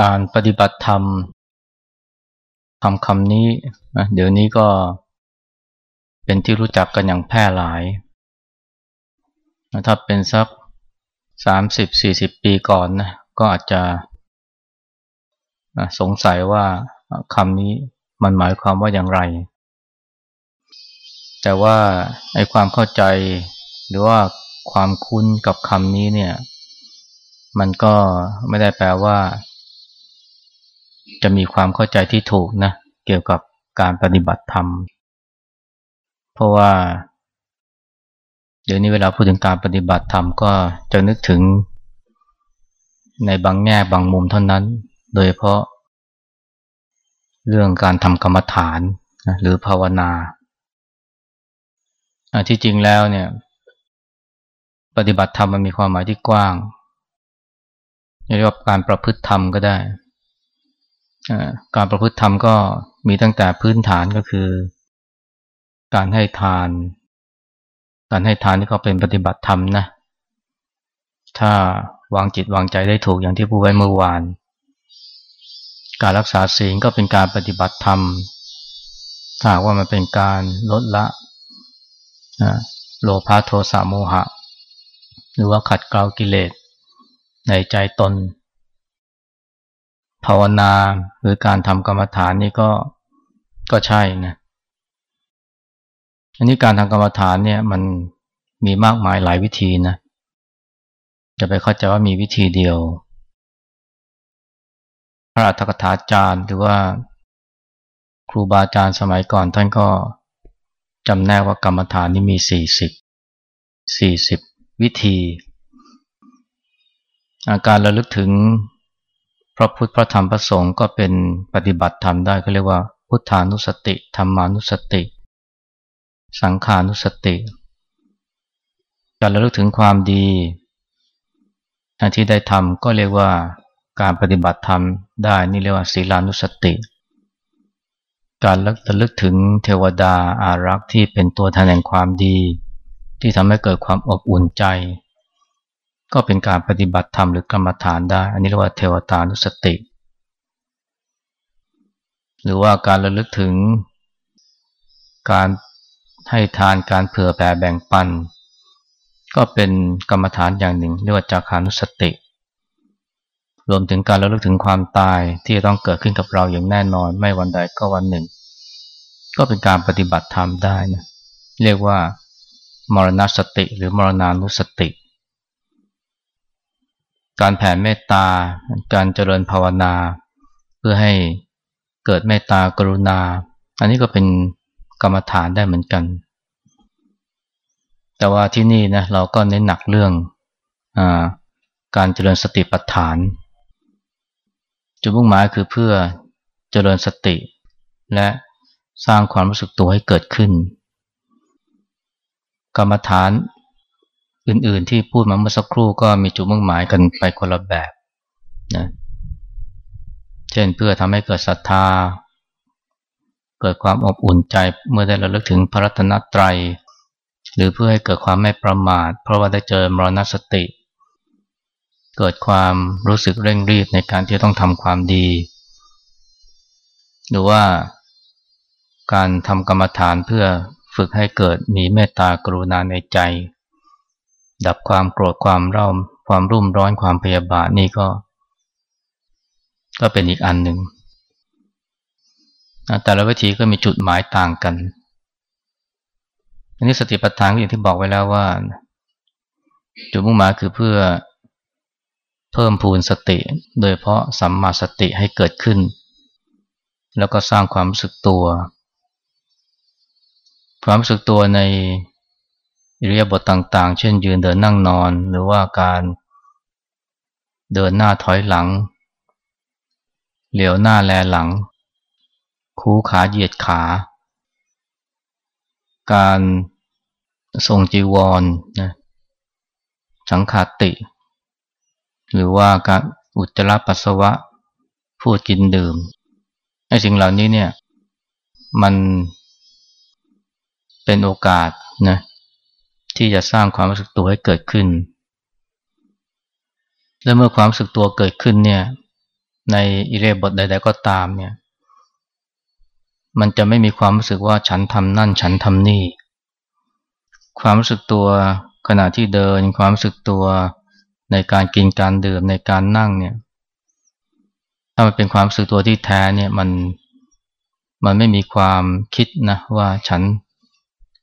การปฏิบัติธรรมคำคำนี้นะเดี๋ยวนี้ก็เป็นที่รู้จักกันอย่างแพร่หลายถ้าเป็นสักสามสิบสี่สิบปีก่อนนะก็อาจจะสงสัยว่าคำนี้มันหมายความว่าอย่างไร แต่ว่าไอ้ความเข้าใจหรือว่าความคุ้นกับคำนี้เนี่ย มันก็ไม่ได้แปลว่า จะมีความเข้าใจที่ถูกนะเกี่ยวกับการปฏิบัติธรรม เพราะว่า เดี๋ยวนี้เวลาพูดถึงการปฏิบัติธรรมก็จะนึกถึง ในบางแง่บางมุมเท่านั้น โดยเพราะ เรื่องการทำกรรมฐานนะหรือภาวนาที่จริงแล้วเนี่ย ปฏิบัติธรรมมันมีความหมายที่กว้างเรียกว่าการประพฤติธรรมก็ได้ การประพฤติธรรมก็มีตั้งแต่พื้นฐานก็คือ การให้ทาน การให้ทานนี่ก็เป็นปฏิบัติธรรมนะ ถ้าวางจิตวางใจได้ถูกอย่างที่พูดไว้เมื่อวาน การรักษาศีลก็เป็นการปฏิบัติธรรม ถ้าว่ามันเป็นการลดละโลภะโทสะโมหะ หรือว่าขัดเกลากิเลสในใจตน ภาวนาหรือการทำกรรมฐานนี่ก็ก็ใช่นะอันนี้การทำกรรมฐานเนี่ยมันมีมากมายหลายวิธีนะจะไปเข้าใจว่ามีวิธีเดียว พระอัฏฐกถาจารย์หรือว่าครูบาอาจารย์สมัยก่อนท่านก็จำแนกว่ากรรมฐานนี่มีสี่สิบสี่สิบวิธี อาการระลึกถึง ระพุทธพระธรรมพระสงฆ์ก็เป็นปฏิบัติธรรมได้ก็เรียกว่า พุทธานุสติธรรมานุสติ สังขานุสติการระลึกถึงความดีที่ได้ทำก็เรียกว่าการปฏิบัติธรรมได้นี่เรียกว่าศีลานุสติ การระลึกถึงเทวดาอารักษ์ที่เป็นตัวแทนแห่งความดี ที่ทำให้เกิดความอบอุ่นใจ ก็เป็นการปฏิบัติธรรมหรือกรรมฐานได้ อันนี้เรียกว่าเทวตานุสติ หรือว่าการระลึกถึงการให้ทานการเผื่อแผ่แบ่งปัน ก็เป็นกรรมฐานอย่างหนึ่งเรียกว่าจาคานุสติ รวมถึงการระลึกถึงความตายที่จะต้องเกิดขึ้นกับเราอย่างแน่นอน ไม่วันใดก็วันหนึ่ง ก็เป็นการปฏิบัติธรรมได้นะเรียกว่ามรณสติหรือมรณานุสติ การแผ่เมตตา การเจริญภาวนา เพื่อให้เกิดเมตตากรุณา อันนี้ก็เป็นกรรมฐานได้เหมือนกัน แต่ว่าที่นี่นะเราก็เน้นหนักเรื่องอการเจริญสติปัฏฐาน จุดมุ่งหมายคือเพื่อเจริญสติ และสร้างความรู้สึกตัวให้เกิดขึ้น กรรมฐาน อื่นๆที่พูดมาเมื่อสักครู่ก็มีจุดมุ่งหมายกันไปคนละแบบนะเช่นเพื่อทำให้เกิดศรัทธา เกิดความอบอุ่นใจเมื่อได้ระลึกถึงพระรัตนตรัย หรือเพื่อให้เกิดความไม่ประมาท เพราะว่าได้เจอมรณสติ เกิดความรู้สึกเร่งรีบในการที่ต้องทำความดี หรือว่าการทำกรรมฐานเพื่อฝึกให้เกิดมีเมตตากรุณาในใจ ดับความโกรธความเร่าความรุ่มร้อนความพยาบาทนี่ก็ ก็เป็นอีกอันหนึ่งแต่ละวิธีก็มีจุดหมายต่างกัน อันนี้สติปัฏฐานอย่างที่บอกไว้แล้วว่า จุดมุ่งหมายคือเพื่อเพิ่มพูนสติ โดยเพราะสัมมาสติให้เกิดขึ้น แล้วก็สร้างความรู้สึกตัว ความรู้สึกตัวใน อิริยาบถต่างๆ เช่นยืนเดินนั่งนอน หรือว่าการเดินหน้าถอยหลัง เหลียวหน้าแลหลัง คูขาเหยียดขา การทรงจีวรนะสังขาติ หรือว่าการอุจจาระปัสสาวะ พูดกินดื่มไอ้สิ่งเหล่านี้เนี่ย มันเป็นโอกาสนะ ที่จะสร้างความรู้สึกตัวให้เกิดขึ้น และเมื่อความรู้สึกตัวเกิดขึ้นเนี่ยในอิเรบทใด ๆ ก็ตามเนี่ย มันจะไม่มีความรู้สึกว่าฉันทำนั่นฉันทำนี่ ความรู้สึกตัวขณะที่เดิน ความรู้สึกตัวในการกินการดื่มในการนั่งเนี่ย ถ้ามันเป็นความรู้สึกตัวที่แท้เนี่ยมันมันไม่มีความคิดนะว่าฉัน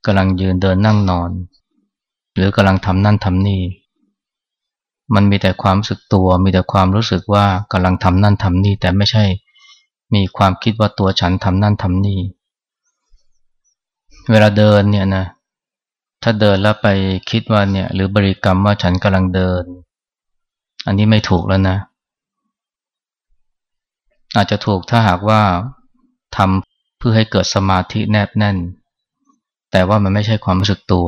กำลังยืนเดินนั่งนอน หรือกำลังทำนั่นทำนี่ มันมีแต่ความรู้สึกตัว มีแต่ความรู้สึกว่ากำลังทำนั่นทำนี่ แต่ไม่ใช่ มีความคิดว่าตัวฉันทำนั่นทำนี่ เวลาเดินเนี่ยนะ ถ้าเดินแล้วไปคิดว่าเนี่ย หรือบริกรรมว่าฉันกำลังเดิน อันนี้ไม่ถูกแล้วนะ อาจจะถูกถ้าหากว่าทำเพื่อให้เกิดสมาธิแนบแน่น แต่ว่ามันไม่ใช่ความรู้สึกตัว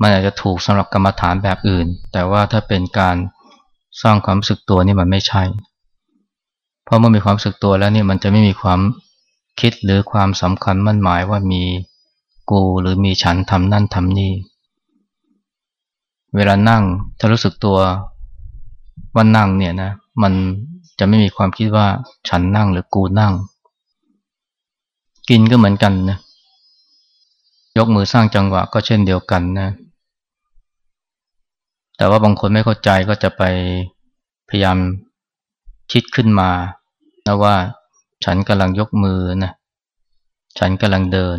มันอาจจะถูกสำหรับกรรมฐานแบบอื่น แต่ว่าถ้าเป็นการสร้างความรู้สึกตัวนี่มันไม่ใช่ เพราะเมื่อมีความรู้สึกตัวแล้วนี่มันจะไม่มีความคิดหรือความสำคัญมั่นหมายว่ามีกูหรือมีฉันทำนั่นทำนี่ เวลานั่งถ้ารู้สึกตัวว่านั่งเนี่ยนะมันจะไม่มีความคิดว่าฉันนั่งหรือกูนั่ง กินก็เหมือนกันนะยกมือสร้างจังหวะก็เช่นเดียวกันนะ แต่ว่าบางคนไม่เข้าใจก็จะไปพยายามคิดขึ้นมานะว่าฉันกำลังยกมือนะฉันกำลังเดิน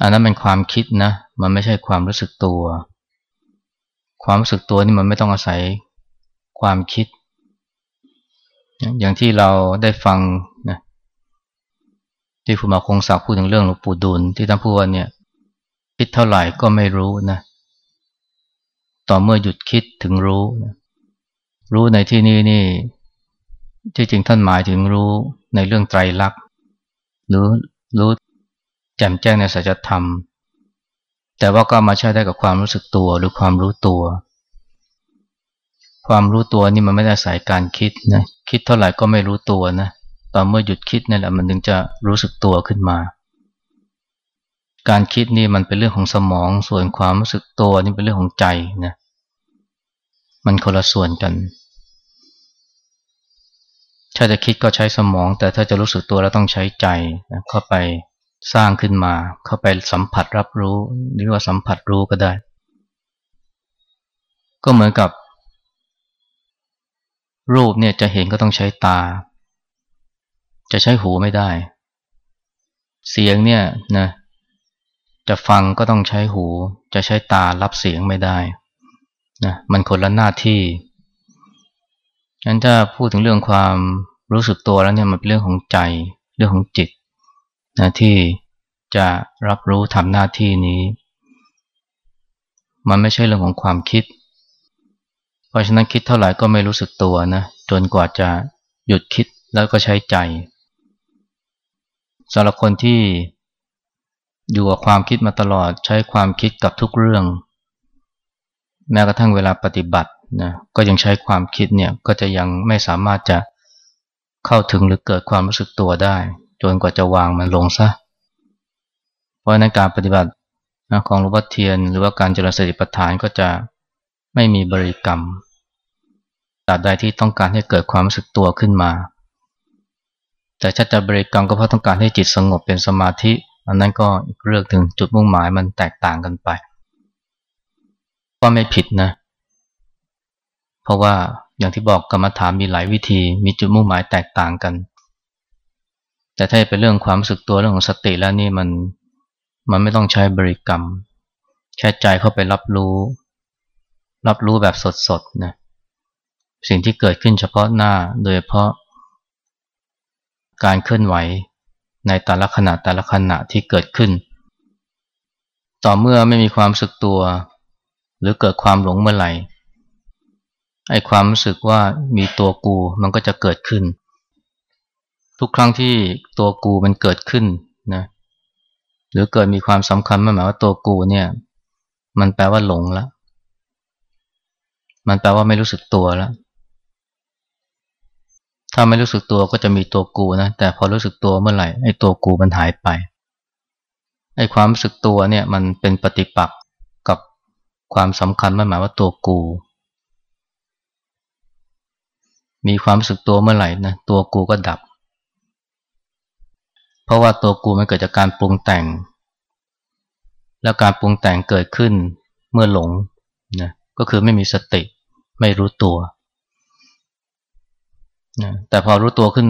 อันนั้นเป็นความคิดนะ มันไม่ใช่ความรู้สึกตัว ความรู้สึกตัวนี่มันไม่ต้องอาศัยความคิด อย่างที่เราได้ฟังนะที่คุณมาคงศักดิ์พูดถึงเรื่องหลวงปู่ดุลที่ท่านพูดว่าเนี่ยคิดเท่าไหร่ก็ไม่รู้นะ ต่อเมื่อหยุดคิดถึงรู้นะรู้ในที่นี้นี่ ที่จริงท่านหมายถึงรู้ในเรื่องไตรลักษณ์หรือรู้แจ่มแจ้งในสัจธรรม แต่ว่าก็มาใช้ได้กับความรู้สึกตัวหรือความรู้ตัว ความรู้ตัวนี่มันไม่ได้ใส่การคิดนะคิดเท่าไหร่ก็ไม่รู้ตัวนะต่อเมื่อหยุดคิดนี่แหละมันถึงจะรู้สึกตัวขึ้นมา การคิดนี่มันเป็นเรื่องของสมอง ส่วนความรู้สึกตัวนี่เป็นเรื่องของใจนะมันคนละส่วนกัน ถ้าจะคิดก็ใช้สมอง แต่ถ้าจะรู้สึกตัวแล้วต้องใช้ใจเข้าไปสร้างขึ้นมา เข้าไปสัมผัสรับรู้หรือว่าสัมผัสรู้ก็ได้ ก็เหมือนกับ รูปเนี่ยจะเห็นก็ต้องใช้ตา จะใช้หูไม่ได้ เสียงเนี่ยนะ จะฟังก็ต้องใช้หู จะใช้ตารับเสียงไม่ได้นะมันคนละหน้าที่งั้นถ้าพูดถึงเรื่องความรู้สึกตัวแล้วเนี่ยมันเป็นเรื่องของใจ เรื่องของจิตนะที่จะรับรู้ทำหน้าที่นี้ มันไม่ใช่เรื่องของความคิด เพราะฉะนั้นคิดเท่าไหร่ก็ไม่รู้สึกตัวนะจนกว่าจะหยุดคิดแล้วก็ใช้ใจสำหรับคนที่ อยู่กับความคิดมาตลอดใช้ความคิดกับทุกเรื่อง แม้กระทั่งเวลาปฏิบัตินะก็ยังใช้ความคิดเนี่ยก็จะยังไม่สามารถจะเข้าถึงหรือเกิดความรู้สึกตัวได้ จนกว่าจะวางมันลงซะเพราะในการปฏิบัติของหลวงพ่อเทียน หรือว่าการเจริญสติปัฏฐานก็จะไม่มีบริกรรมตราบใดที่ต้องการให้เกิดความรู้สึกตัวขึ้นมา แต่ถ้าจะบริกรรมก็เพราะต้องการให้จิตสงบเป็นสมาธิ อันนั้นก็อีกเรื่องถึงจุดมุ่งหมายมันแตกต่างกันไป ก็ไม่ผิดนะ เพราะว่าอย่างที่บอกกรรมฐานมีหลายวิธี มีจุดมุ่งหมายแตกต่างกัน แต่ถ้าเป็นเรื่องความรู้สึกตัวเรื่องของสติแล้วนี่มันมันไม่ต้องใช้บริกรรมแค่ใจเข้าไปรับรู้ รับรู้แบบสดๆนะสิ่งที่เกิดขึ้นเฉพาะหน้าโดยเฉพาะการเคลื่อนไหว ในแต่ละขณะแต่ละขณะที่เกิดขึ้น ต่อเมื่อไม่มีความสึกตัว หรือเกิดความหลงเมื่อไหร่ไอ้ความรู้สึกว่ามีตัวกูมันก็จะเกิดขึ้น ทุกครั้งที่ตัวกูมันเกิดขึ้นนะหรือเกิดมีความสำคัญมันหมายว่าตัวกูเนี่ย มันแปลว่าหลงล้วมันแปลว่าไม่รู้สึกตัวแล้ว ถ้าไม่รู้สึกตัวก็จะมีตัวกูนะ แต่พอรู้สึกตัวเมื่อไหร่ไอ้ตัวกูมันหายไปไอ้ความรู้สึกตัวเนี่ยมันเป็นปฏิปักษ์กับความสำคัญมันหมายว่าตัวกู มีความรู้สึกตัวเมื่อไหร่นะตัวกูก็ดับ เพราะว่าตัวกูมันเกิดจากการปรุงแต่ง แล้วการปรุงแต่งเกิดขึ้นเมื่อหลงนะก็คือไม่มีสติไม่รู้ตัว นะแต่พอรู้ตัวขึ้น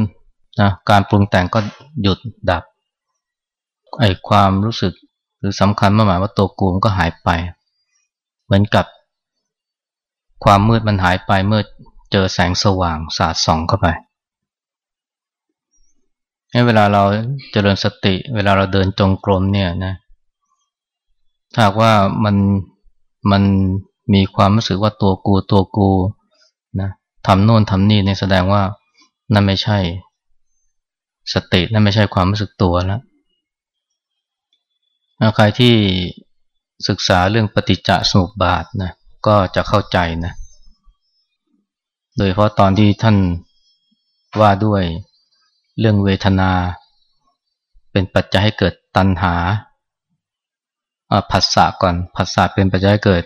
นะการปรุงแต่งก็หยุดดับไอความรู้สึกหรือสำคัญมื่อหมายว่าตัวกูมันก็หายไป เหมือนกับ ความมืดมันหายไปเมื่อเจอแสงสว่างสาดส่องเข้าไปให้เวลาเราเจริญสติ เวลาเราเดินจงกรมเนี่ยนะถ้าว่ามันมันมีความรู้สึกว่าตัวกูตัวกูนะ ทำโน่นทำนี่เนี่ยแสดงว่านั่นไม่ใช่ สตินั่นไม่ใช่ความรู้สึกตัวแล้วใครที่ศึกษาเรื่องปฏิจจสมุปบาทนะก็จะเข้าใจนะโดยเพราะตอนที่ท่านว่าด้วยเรื่องเวทนา เป็นปัจจัยให้เกิดตัณหาผัสสะก่อนผัสสะเป็นปัจจัยเกิด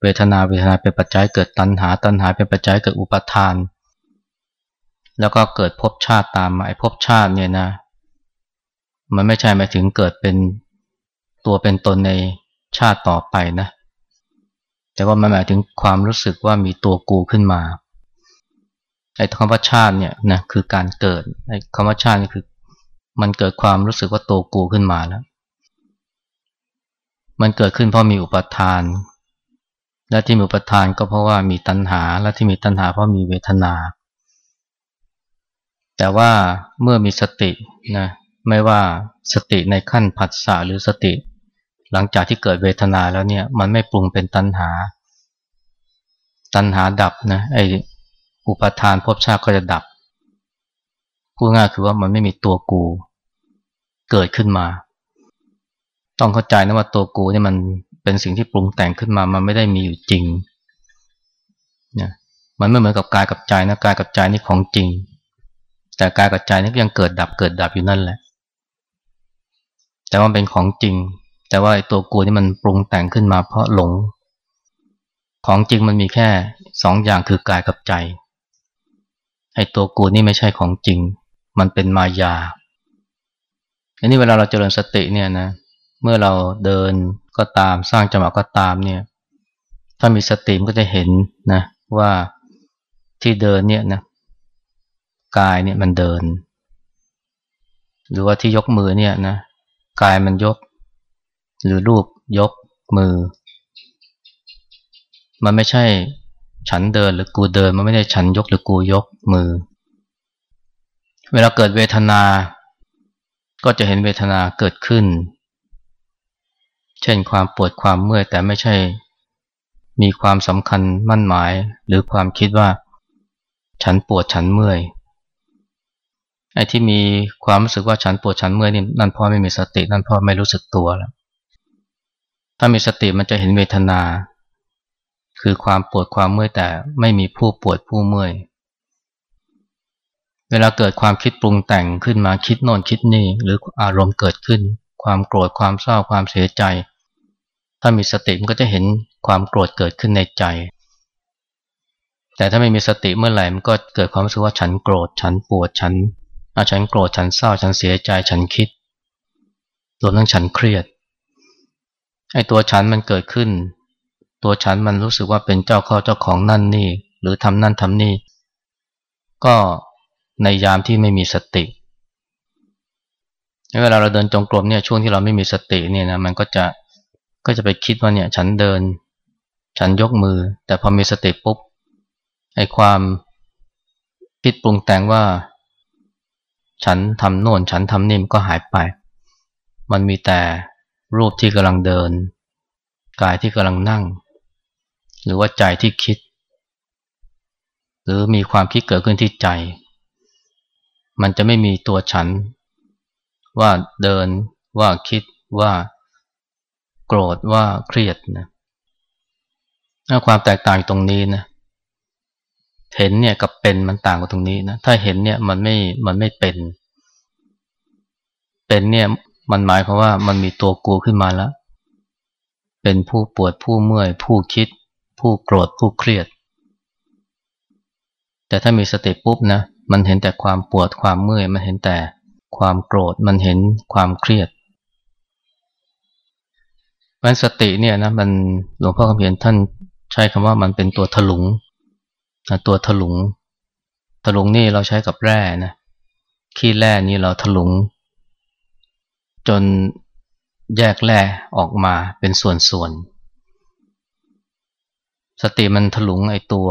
เวทนาเวทนาเป็นปัจจัยเกิดตัณหา ตัณหาเป็นปัจจัยเกิดอุปาทาน แล้วก็เกิดภพชาติตามมาไอ้ภพชาติเนี่ยนะ มันไม่ใช่หมายถึงเกิดเป็นตัวเป็นตนในชาติต่อไปนะ แต่ว่ามันหมายถึงความรู้สึกว่ามีตัวกูขึ้นมาไอ้คำว่าชาติเนี่ยนะคือการเกิดไอ้คำว่าชาตินี่คือ มันเกิดความรู้สึกว่าตัวกูขึ้นมาแล้ว มันเกิดขึ้นเพราะมีอุปทาน และที่มีอุปทานก็เพราะว่ามีตัณหา และที่มีตัณหาเพราะมีเวทนา แต่ว่าเมื่อมีสตินะไม่ว่าสติในขั้นผัสสะหรือสติ หลังจากที่เกิดเวทนาแล้วเนี่ยมันไม่ปรุงเป็นตัณหา ตัณหาดับนะไออุปทานภพชาติก็จะดับพูดง่ายคือว่ามันไม่มีตัวกู เกิดขึ้นมา ต้องเข้าใจนะว่าตัวกูนี่มัน เป็นสิ่งที่ปรุงแต่งขึ้นมามันไม่ได้มีอยู่จริงเนี่ยมันไม่เหมือนกับกายกับใจนะกายกับใจนี่ของจริง แต่กายกับใจนี่ยังเกิดดับเกิดดับอยู่นั่นแหละ แต่ว่าเป็นของจริง แต่ว่าตัวกูนี่มันปรุงแต่งขึ้นมาเพราะหลง ของจริงมันมีแค่สองอย่างคือกายกับใจไอ้ตัวกูนี่ไม่ใช่ของจริง มันเป็นมายาอันนี้เวลาเราเจริญสติเนี่ยนะ เมื่อเราเดิน ก็ตามสร้างจังหวะก็ตามเนี่ยถ้ามีสติมก็จะเห็นนะว่าที่เดินเนี่ยนะกายเนี่ยมันเดิน หรือว่าที่ยกมือเนี่ยนะกายมันยก หรือรูปยกมือ มันไม่ใช่ฉันเดินหรือกูเดิน มันไม่ได้ฉันยกหรือกูยกมือ เวลาเกิดเวทนา ก็จะเห็นเวทนาเกิดขึ้น เช่นความปวดความเมื่อยแต่ไม่ใช่ มีความสำคัญมั่นหมาย หรือความคิดว่า ฉันปวดฉันเมื่อยไอ้ที่มีความรู้สึกว่าฉันปวดฉันเมื่อยนี่นั่นพราะไม่มีสตินั่นพราะไม่รู้สึกตัวแล้วถ้ามีสติมันจะเห็นเวทนา คือความปวดความเมื่อยแต่ไม่มีผู้ปวดผู้เมื่อยเวลาเกิดความคิดปรุงแต่งขึ้นมาคิดโน่นคิดนี่หรืออารมณ์เกิดขึ้น ความโกรธความเศร้าความเสียใจ ถ้ามีสติมันก็จะเห็นความโกรธเกิดขึ้นในใจ แต่ถ้าไม่มีสติเมื่อไหร่มันก็เกิดความรู้สึกว่าฉันโกรธฉันปวดฉันอาฉันโกรธฉันเศร้าฉันเสียใจฉันคิดรวมทั้งฉันเครียดไอ้ตัวฉันมันเกิดขึ้น ตัวฉันมันรู้สึกว่าเป็นเจ้าข้อเจ้าของนั่นนี่ หรือทำนั่นทำนี่ ก็ในยามที่ไม่มีสติ เวลาเราเดินจงกรมเนี่ยช่วงที่เราไม่มีสติเนี่ยนะมันก็จะก็จะไปคิดว่าเนี่ยฉันเดิน ฉันยกมือ แต่พอมีสติปุ๊บไอ้ความคิดปรุงแต่งว่า ฉันทำโน่นฉันทำนี่มันก็หายไป มันมีแต่รูปที่กำลังเดิน กายที่กำลังนั่ง หรือว่าใจที่คิด หรือมีความคิดเกิดขึ้นที่ใจ มันจะไม่มีตัวฉัน ว่าเดินว่าคิดว่าโกรธว่าเครียดนะถ้าความแตกต่างตรงนี้นะเห็นเนี่ยกับเป็นมันต่างกันตรงนี้นะถ้าเห็นเนี่ยมันไม่มันไม่เป็น เป็นเนี่ยมันหมายความว่ามันมีตัวกูขึ้นมาแล้ว เป็นผู้ปวดผู้เมื่อย ผู้คิด ผู้โกรธผู้เครียด แต่ถ้ามีสติปุ๊บนะมันเห็นแต่ความปวดความเมื่อยมันเห็นแต่ ความโกรธมันเห็นความเครียดมันสติเนี่ยนะมันหลวงพ่อคำเพียนท่านใช้คำว่ามันเป็นตัวถลุงตัวถลุง ถลุงนี่เราใช้กับแร่นะขี้แร่นี่เราถลุง จนแยกแร่ออกมาเป็นส่วนๆสติมันถลุงไอตัว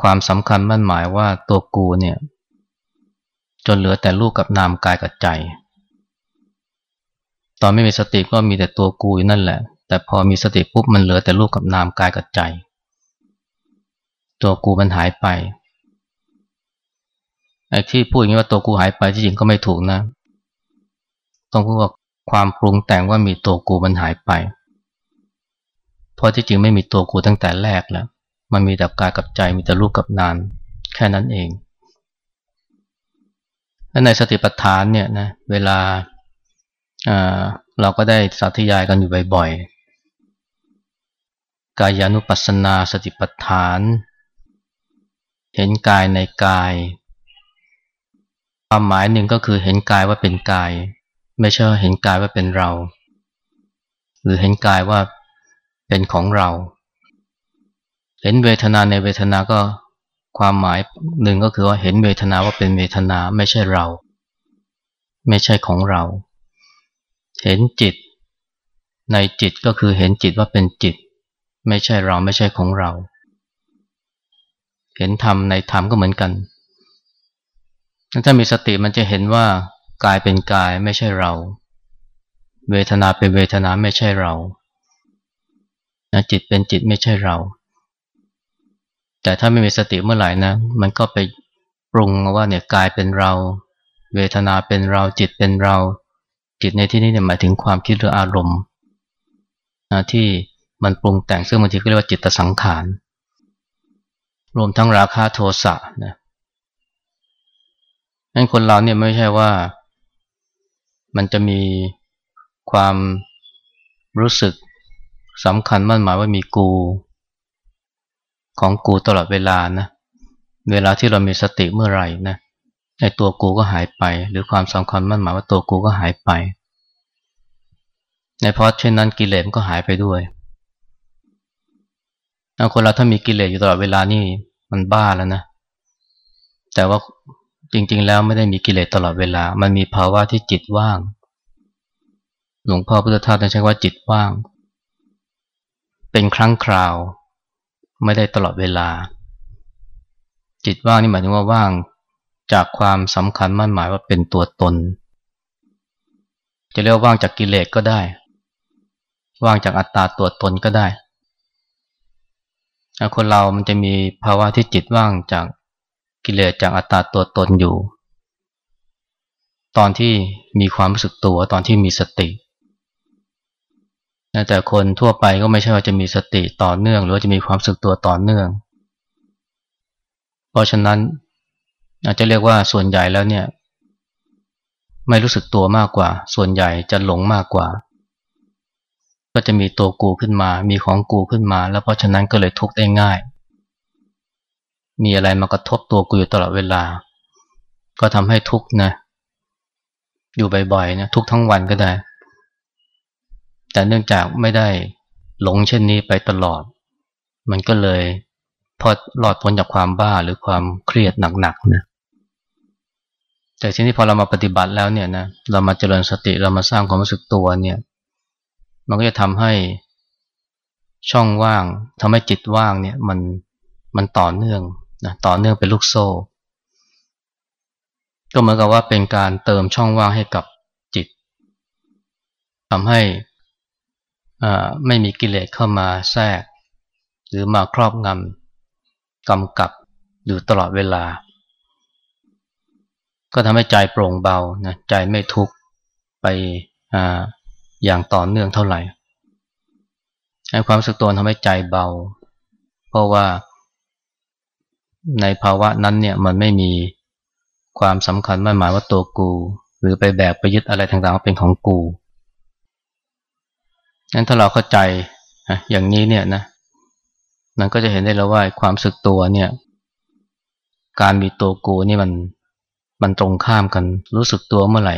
ความสำคัญมั่นหมายว่าตัวกูเนี่ย จนเหลือแต่รูปกับนามกายกับใจ ตอนไม่มีสติก็มีแต่ตัวกูนั่นแหละ แต่พอมีสติปุ๊บมันเหลือแต่รูปกับนามกายกับใจ ตัวกูมันหายไปไอ้ที่พูดอย่างนี้ว่าตัวกูหายไปที่จริงก็ไม่ถูกนะ ต้องพูดว่าความปรุงแต่งว่ามีตัวกูมันหายไป เพราะที่จริงไม่มีตัวกูตั้งแต่แรกแล้ว มันมีแต่กายกับใจมีแต่รูปกับนามแค่นั้นเอง ในสติปัฏฐานเนี่ยนะเวลาเราก็ได้สาธยายกันอยู่บ่อยๆ กายานุปัสสนาสติปัฏฐาน เห็นกายในกาย ความหมายหนึ่งก็คือเห็นกายว่าเป็นกาย ไม่ใช่เห็นกายว่าเป็นเรา หรือเห็นกายว่าเป็นของเรา เห็นเวทนาในเวทนาก็ ความหมายหนึ่งก็คือว่าเห็นเวทนาว่าเป็นเวทนาไม่ใช่เรา ไม่ใช่ของเรา เห็นจิต ในจิตก็คือเห็นจิตว่าเป็นจิต ไม่ใช่เราไม่ใช่ของเรา เห็นธรรมในธรรมก็เหมือนกัน ถ้ามีสติมันจะเห็นว่ากายเป็นกายไม่ใช่เรา เวทนาเป็นเวทนาไม่ใช่เราจิตเป็นจิตไม่ใช่เรา แต่ถ้าไม่มีสติเมื่อไหร่นะ มันก็ไปปรุงว่าเนี่ยกายเป็นเรา เวทนาเป็นเราจิตเป็นเรา จิตในที่นี้เนี่ยหมายถึงความคิดหรืออารมณ์นะที่มันปรุงแต่งซึ่งบางทีก็เรียกว่าจิตสังขาร รวมทั้งราคะโทสะนะนั้นคนเราเนี่ยไม่ใช่ว่ามันจะมีความรู้สึกสำคัญมั่นหมายว่ามีกู ของกูตลอดเวลานะ เวลาที่เรามีสติเมื่อไหร่นะในตัวกูก็หายไป หรือความสำคัญมั่นหมายว่าตัวกูก็หายไป ในเพราะเช่นนั้นกิเลสก็หายไปด้วยคนเราถ้ามีกิเลสอยู่ตลอดเวลานี่มันบ้าแล้วนะ แต่ว่าจริง ๆ แล้วไม่ได้มีกิเลสตลอดเวลา มันมีภาวะที่จิตว่าง หลวงพ่อพุทธทาสใช้ว่าจิตว่าง เป็นครั้งคราว ไม่ได้ตลอดเวลา จิตว่างนี่หมายถึงว่าว่างจากความสำคัญมั่นหมายว่าเป็นตัวตน จะเรียกว่างจากกิเลสก็ได้ ว่างจากอัตตาตัวตนก็ได้คนเรามันจะมีภาวะที่จิตว่างจากกิเลสจากอัตตาตัวตนอยู่ ตอนที่มีความรู้สึกตัวตอนที่มีสติ แต่คนทั่วไปก็ไม่ใช่ว่าจะมีสติต่อเนื่อง หรือว่าจะมีความรู้สึกตัวต่อเนื่อง เพราะฉะนั้นอาจจะเรียกว่าส่วนใหญ่แล้วเนี่ย ไม่รู้สึกตัวมากกว่า ส่วนใหญ่จะหลงมากกว่า ก็จะมีตัวกูขึ้นมา มีของกูขึ้นมา แล้วเพราะฉะนั้นก็เลยทุกข์ได้ง่าย มีอะไรมากระทบตัวกูอยู่ตลอดเวลา ก็ทำให้ทุกข์นะ อยู่บ่อยๆนะทุกทั้งวันก็ได้ แต่เนื่องจากไม่ได้หลงเช่นนี้ไปตลอด มันก็เลยพอหลอดพ้นจากความบ้าหรือความเครียดหนักๆนะแต่ทีนี้พอเรามาปฏิบัติแล้วเนี่ยนะเรามาเจริญสติเรามาสร้างความรู้สึกตัวเนี่ย มันก็จะทำให้ช่องว่างทำให้จิตว่างเนี่ยมันมันต่อเนื่องนะต่อเนื่องเป็นลูกโซ่ ก็เหมือนกับว่าเป็นการเติมช่องว่างให้กับจิตทำให้ ไม่มีกิเลสเข้ามาแทรก หรือมาครอบงำกำกับอยู่ตลอดเวลา ก็ทำให้ใจโปร่งเบานะใจไม่ทุกข์ไปออย่างต่อเนื่องเท่าไหร่ความสึกตัวทำให้ใจเบา เพราะว่าในภาวะนั้นเนี่ยมันไม่มีความสำคัญไม่หมายว่าตัวกู หรือไปแบกไปยึดอะไรต่างๆว่าเป็นของกู งั้นถ้าเราเข้าใจอย่างนี้เนี่ยนะมันก็จะเห็นได้แล้วว่าความสึกตัวเนี่ย การมีตัวกูนี่มันมันตรงข้ามกัน รู้สึกตัวเมื่อไหร่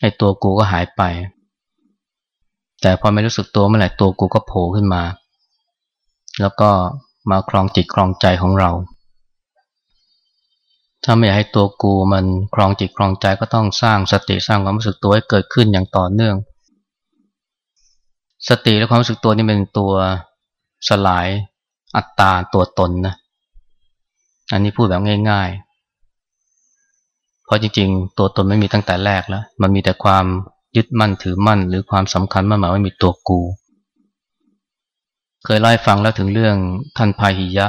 ไอ้ตัวกูก็หายไป แต่พอไม่รู้สึกตัวเมื่อไหร่ตัวกูก็โผล่ขึ้นมา แล้วก็มาครองจิตครองใจของเรา ถ้าไม่อยากให้ตัวกูมันครองจิตครองใจก็ต้องสร้างสติสร้างความรู้สึกตัวให้เกิดขึ้นอย่างต่อเนื่อง สติและความรู้สึกตัวนี่เป็นตัวสลายอัตตาตัวตนนะ อันนี้พูดแบบง่ายๆ เพราะจริงๆ ตัวตนไม่มีตั้งแต่แรกแล้ว มันมีแต่ความยึดมั่นถือมั่น หรือความสำคัญมั่นหมายว่ามีตัวกู เคยเล่าฟังแล้วถึงเรื่องท่านพาหิยะ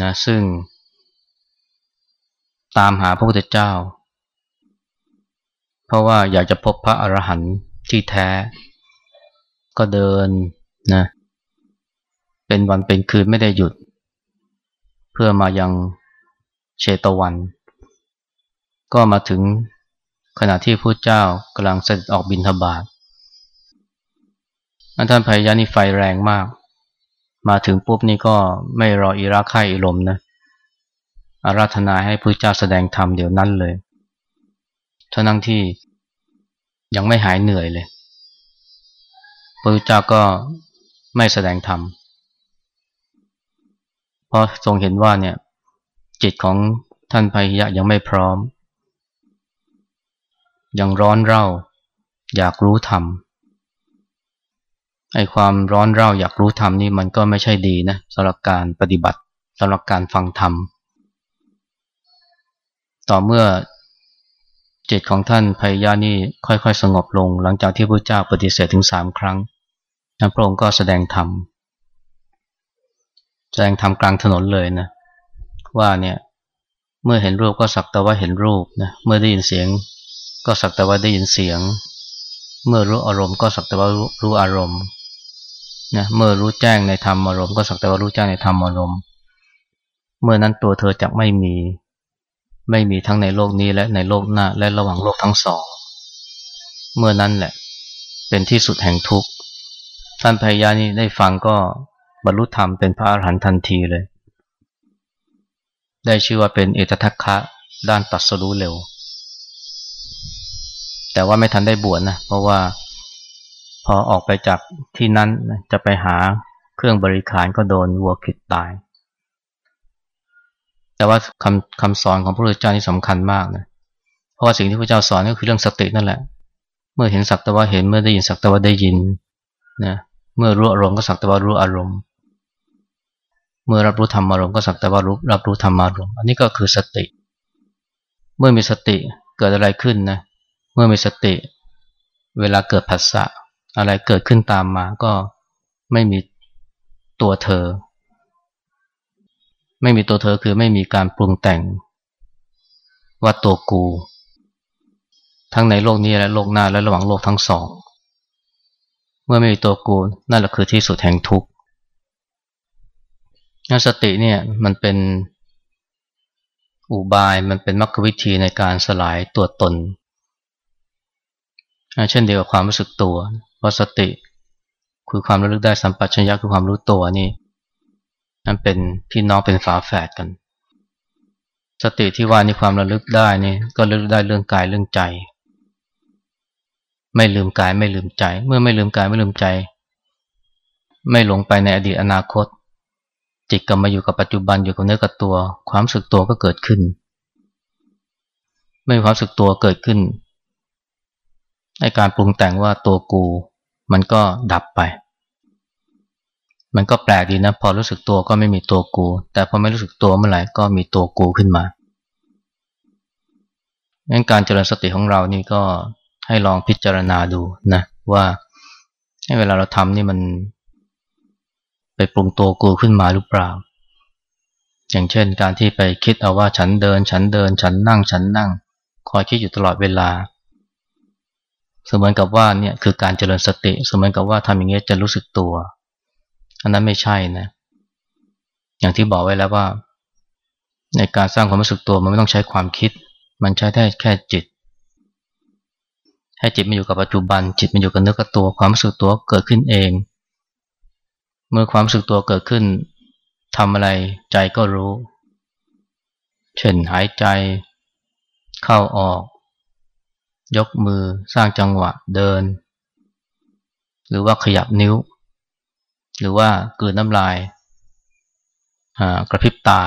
นะซึ่ง ตามหาพระพุทธเจ้า เพราะว่าอยากจะพบพระอรหันต์ที่แท้ ก็เดินนะ เป็นวันเป็นคืนไม่ได้หยุด เพื่อมายังเชตวัน ก็มาถึงขณะที่พระเจ้ากำลังเสด็จออกบินทบาทท่านพยานี่ไฟแรงมาก มาถึงปุ๊บนี่ก็ไม่รออีรักไข่อิลมนะอาราธนาให้พระเจ้าแสดงธรรมเดี๋ยวนั้นเลยทั้งที่ยังไม่หายเหนื่อยเลย พระเจ้าก็ไม่แสดงธรรม เพราะทรงเห็นว่าเนี่ยจิตของท่านพยะยังไม่พร้อม ยังร้อนเร่า อยากรู้ธรรมไอ้ความร้อนเร่าอยากรู้ธรรมนี่มันก็ไม่ใช่ดีนะสำหรับการปฏิบัติสำหรับการฟังธรรม ต่อเมื่อจิตของท่านพยานี่ค่อยๆ สงบลง หลังจากที่พระเจ้าปฏิเสธถึงสามครั้ง พระองค์ก็แสดงธรรม แสดงธรรมกลางถนนเลยนะ ว่าเนี่ยเมื่อเห็นรูปก็สักแต่ว่าเห็นรูปนะ เมื่อได้ยินเสียง ก็สักแต่ว่าได้ยินเสียง เมื่อรู้อารมณ์ก็สักแต่ว่ารู้อารมณ์นะเมื่อรู้แจ้งในธรรมอารมณ์ก็สักแต่ว่ารู้แจ้งในธรรมอารมณ์เมื่อนั้นตัวเธอจะไม่มีไม่มีทั้งในโลกนี้และในโลกหน้าและระหว่างโลกทั้งสอง เมื่อนั้นแหละ เป็นที่สุดแห่งทุกข์ ท่านพญานี่ได้ฟังก็บรรลุธรรมเป็นพระอรหันต์ทันทีเลย ได้ชื่อว่าเป็นเอตทัคคะด้านตัดสรู้เร็ว แต่ว่าไม่ทันได้บวชนะ เพราะว่าพอออกไปจากที่นั้นจะไปหาเครื่องบริขารก็โดนวัวขิดตาย แต่ว่าคำคำสอนของพระพุทธเจ้านี่สำคัญมากนะ เพราะว่าสิ่งที่พระเจ้าสอนก็คือเรื่องสตินั่นแหละ เมื่อเห็นสักแต่ว่าเห็นเมื่อได้ยินสักแต่ว่าได้ยินนะ เมื่อรู้อารมณ์ก็สักแต่ว่ารู้อารมณ์ เมื่อรับรู้ธรรมอารมณ์ก็สักแต่ว่ารู้รับรู้ธรรมอารมณ์ อันนี้ก็คือสติ เมื่อมีสติเกิดอะไรขึ้นนะ เมื่อมีสติ เวลาเกิดผัสสะอะไรเกิดขึ้นตามมาก็ไม่มีตัวเธอ ไม่มีตัวเธอคือไม่มีการปรุงแต่งว่าตัวกู ทั้งในโลกนี้และโลกหน้าและระหว่างโลกทั้งสอง เมื่อไม่มีตัวกูนั่นแหละคือที่สุดแห่งทุกข์นสติเนี่ยมันเป็นอุบายมันเป็นมรรควิธีในการสลายตัวตน เช่นเดียวกับความรู้สึกตัว เพราะสติคือความระลึกได้สัมปชัญญะคือความรู้ตัวนี่มันเป็นพี่น้องเป็นฝาแฝดกัน สติที่ว่านี่ความระลึกได้นี่ก็ระลึกได้เรื่องกายเรื่องใจ ไม่ลืมกายไม่ลืมใจ เมื่อไม่ลืมกายไม่ลืมใจ ไม่หลงไปในอดีตอนาคต จิตกลับมาอยู่กับปัจจุบันอยู่กับเนื้อกับตัว ความสึกตัวก็เกิดขึ้น ไม่มีความสึกตัวเกิดขึ้นในการปรุงแต่งว่าตัวกู มันก็ดับไป มันก็แปลกดีนะ พอรู้สึกตัวก็ไม่มีตัวกู แต่พอไม่รู้สึกตัวเมื่อไหร่ก็มีตัวกูขึ้นมางั้นการเจริญสติของเรานี่ก็ ให้ลองพิจารณาดูนะว่าให้เวลาเราทำนี่มันไปปรุงตัวกูขึ้นมาหรือเปล่า อย่างเช่นการที่ไปคิดเอาว่าฉันเดิน ฉันเดิน ฉันนั่ง ฉันนั่ง คอยคิดอยู่ตลอดเวลา เสมือนกับว่าเนี่ยคือการเจริญสติ เสมือนกับว่าทำอย่างนี้ยจะรู้สึกตัว อันนั้นไม่ใช่นะ อย่างที่บอกไว้แล้วว่า ในการสร้างความรู้สึกตัวมันไม่ต้องใช้ความคิด มันใช้แค่แค่จิต ให้จิตมาอยู่กับปัจจุบัน จิตมาอยู่กับเนื้อกับตัว ความรู้สึกตัวเกิดขึ้นเอง เมื่อความสึกตัวเกิดขึ้นทำอะไรใจก็รู้ เช่นหายใจ เข้าออก ยกมือสร้างจังหวะเดิน หรือว่าขยับนิ้ว หรือว่ากืนน้ำลายกระพริบตา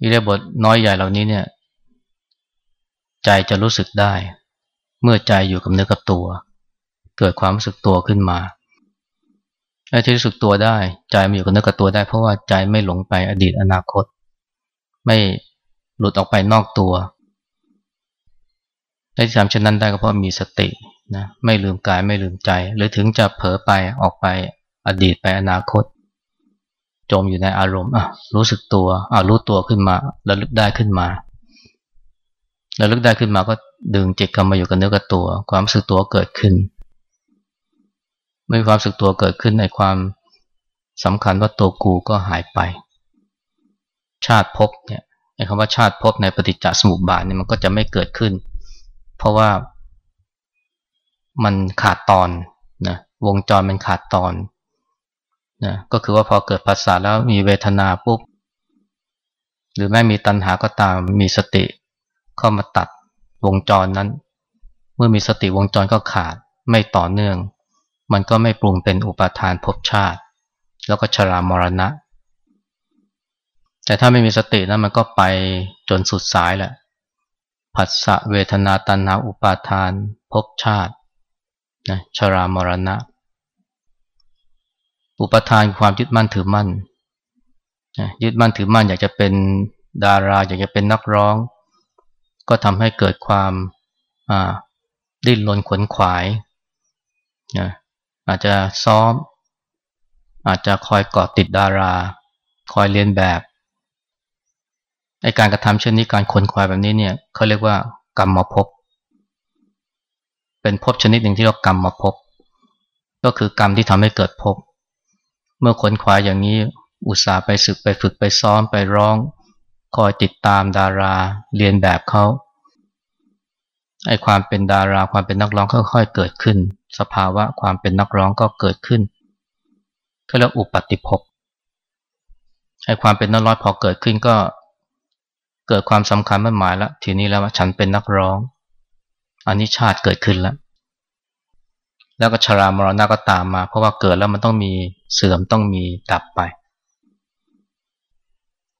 อิเลียบทน้อยใหญ่เหล่านี้เนี่ย ใจจะรู้สึกได้ เมื่อใจอยู่กับเนื้อกับตัว เกิดความรู้สึกตัวขึ้นมาไอ้ที่รู้สึกตัวได้ ใจมันอยู่กับเนื้อกับตัวได้ เพราะว่าใจไม่หลงไปอดีตอนาคต ไม่หลุดออกไปนอกตัวได้ที่ทำเช่นนั้นได้ก็เพราะมีสตินะไม่ลืมกายไม่ลืมใจ หรือถึงจะเผลอไปออกไปอดีตไปอนาคต จมอยู่ในอารมณ์อะรู้สึกตัวอะรู้ตัวขึ้นมาระลึกได้ขึ้นมา ระลึกได้ขึ้นมาก็ดึงจิตกลับมาอยู่กับเนื้อกับตัว ความสึกตัวเกิดขึ้นเมื่อความสึกตัวเกิดขึ้นในความสำคัญว่าตัวกูก็หายไป ชาติภพเนี่ยไอ้คำว่าชาติภพในปฏิจจสมุปบาทเนี่ยมันก็จะไม่เกิดขึ้น เพราะว่ามันขาดตอนนะวงจรมันขาดตอนนะก็คือว่าพอเกิดภาษาแล้วมีเวทนาปุ๊บ หรือแม้มีตัณหาก็ตามมีสติ เข้ามาตัดวงจรนั้น เมื่อมีสติวงจรก็ขาดไม่ต่อเนื่อง มันก็ไม่ปรุงเป็นอุปาทานภพชาติ แล้วก็ชรามรณะ แต่ถ้าไม่มีสตินะมันก็ไปจนสุดสายแหละผัสสะเวทนาตัณหาอุปาทานภพชาตินะชรามรณะ อุปทานความยึดมั่นถือมั่นยึดมั่นถือมั่นอยากจะเป็นดาราอยากจะเป็นนักร้อง ก็ทำให้เกิดความดิ้นรนขวนขวายอาจจะซ้อม อาจจะคอยเกาะติดดารา คอยเรียนแบบไอการกระทำเช่นนี้การขนขวายแบบนี้เนี่ยเขาเรียกว่ากรรมมาพบเป็นภพชนิดหนึ่งที่เรากรรมมาพบก็คือกรรมที่ทำให้เกิดภพเมื่อคนควายอย่างนี้อุตส่าห์ไปศึกไปฝึกไปซ้อมไปร้อง คอยติดตามดาราเรียนแบบเขาไอ้ความเป็นดาราความเป็นนักร้องค่อยๆเกิดขึ้น สภาวะความเป็นนักร้องก็เกิดขึ้นก็เรียกอุปติภพไอ้ความเป็นนักร้องพอเกิดขึ้นก็เกิดความสำคัญมั่นหมายแล้วทีนี้แล้วว่าฉันเป็นนักร้อง อันนี้ชาติเกิดขึ้นแล้ว แล้วก็ชรามรณะก็ตามมา เพราะว่าเกิดแล้วมันต้องมีเสื่อมต้องมีดับไป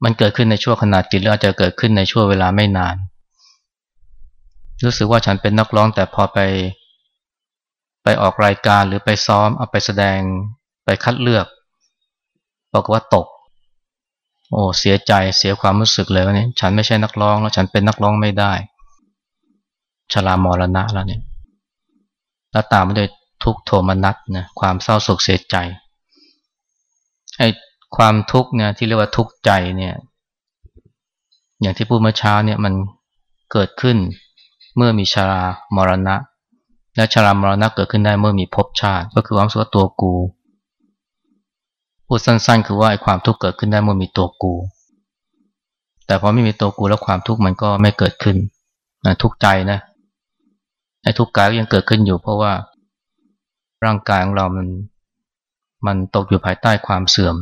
มันเกิดขึ้นในช่วงขนาดจิตหรืออาจจะเกิดขึ้นในช่วงเวลาไม่นาน รู้สึกว่าฉันเป็นนักร้องแต่พอไป ไปออกรายการหรือไปซ้อมเอาไปแสดงไปคัดเลือกบอกว่าตก โอ้เสียใจเสียความรู้สึกเลยว่านี่ฉันไม่ใช่นักร้องแล้วฉันเป็นนักร้องไม่ได้ชรามรณะแล้วเนี่ยแล้วตามมาด้วยทุกโทมนัสนะความเศร้าโศกเสียใจไอ้ ความทุกข์เนี่ยที่เรียกว่าทุกข์ใจเนี่ย อย่างที่พูดเมื่อเช้าเนี่ยมันเกิดขึ้นเมื่อมีชารามรณะ และชารามรณะเกิดขึ้นได้เมื่อมีภพชาติ ก็คือความสึกตัวกูพูดสั้นๆ คือว่าไอ้ความทุกข์เกิดขึ้นได้เมื่อมีตัวกู แต่พอไม่มีตัวกูแล้วความทุกข์มันก็ไม่เกิดขึ้นนะทุกข์ใจนะไอ้ทุกข์กายก็ยังเกิดขึ้นอยู่ เพราะว่าร่างกายของเรามันมันตกอยู่ภายใต้ความเสื่อม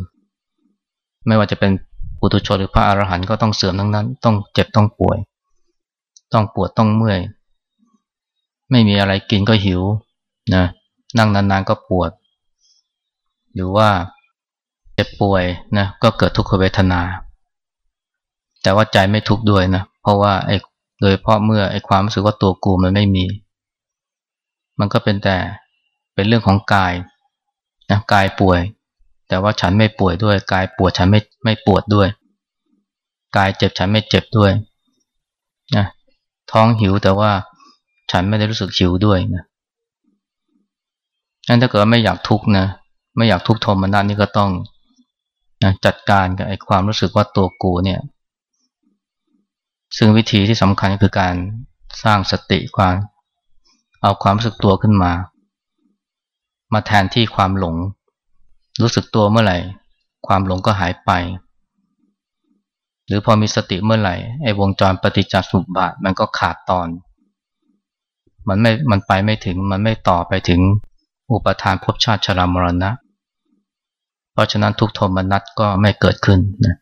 ไม่ว่าจะเป็นปุถุชนหรือพระอรหันต์ก็ต้องเสื่อมทั้งนั้น ต้องเจ็บต้องป่วย ต้องปวดต้องเมื่อย ไม่มีอะไรกินก็หิวนะนั่งนานๆก็ปวด หรือว่าเจ็บป่วยนะก็เกิดทุกขเวทนา แต่ว่าใจไม่ทุกข์ด้วยนะเพราะว่าไอ้โดยเพราะเมื่อไอ้ความรู้สึกว่าตัวกูมันไม่มี มันก็เป็นแต่เป็นเรื่องของกายนะกายป่วย แต่ว่าฉันไม่ป่วยด้วย กายปวดฉันไม่ไม่ปวดด้วย กายเจ็บฉันไม่เจ็บด้วยนะท้องหิวแต่ว่าฉันไม่ได้รู้สึกหิวด้วยนะงั้นถ้าเกิดไม่อยากทุกข์นะไม่อยากทุกข์ทรมานนี่ก็ต้องนะจัดการกับไอ้ความรู้สึกว่าตัวกูเนี่ย ซึ่งวิธีที่สำคัญคือการสร้างสติความเอาความรู้สึกตัวขึ้นมา มาแทนที่ความหลง รู้สึกตัวเมื่อไหร่ ความหลงก็หายไป หรือพอมีสติเมื่อไหร่ไอ้วงจรปฏิจจสมุปบาทมันก็ขาดตอน มันไม่มันไปไม่ถึงมันไม่ต่อไปถึงอุปทานภพชาติชรามรณะ เพราะฉะนั้นทุกโทมนัสก็ไม่เกิดขึ้นนะ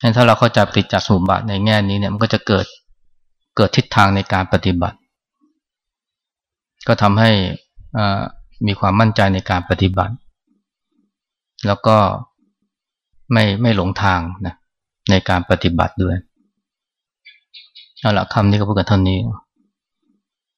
งั้นถ้าเราเข้าใจปฏิจจสมุปบาทในแง่นี้เนี่ยมันก็จะเกิดเกิดทิศทางในการปฏิบัติ ก็ทำให้มีความมั่นใจในการปฏิบัติ แล้วก็ไม่ไม่หลงทางนะในการปฏิบัติด้วยเอาละคำนี้ก็พูดกันเท่านี้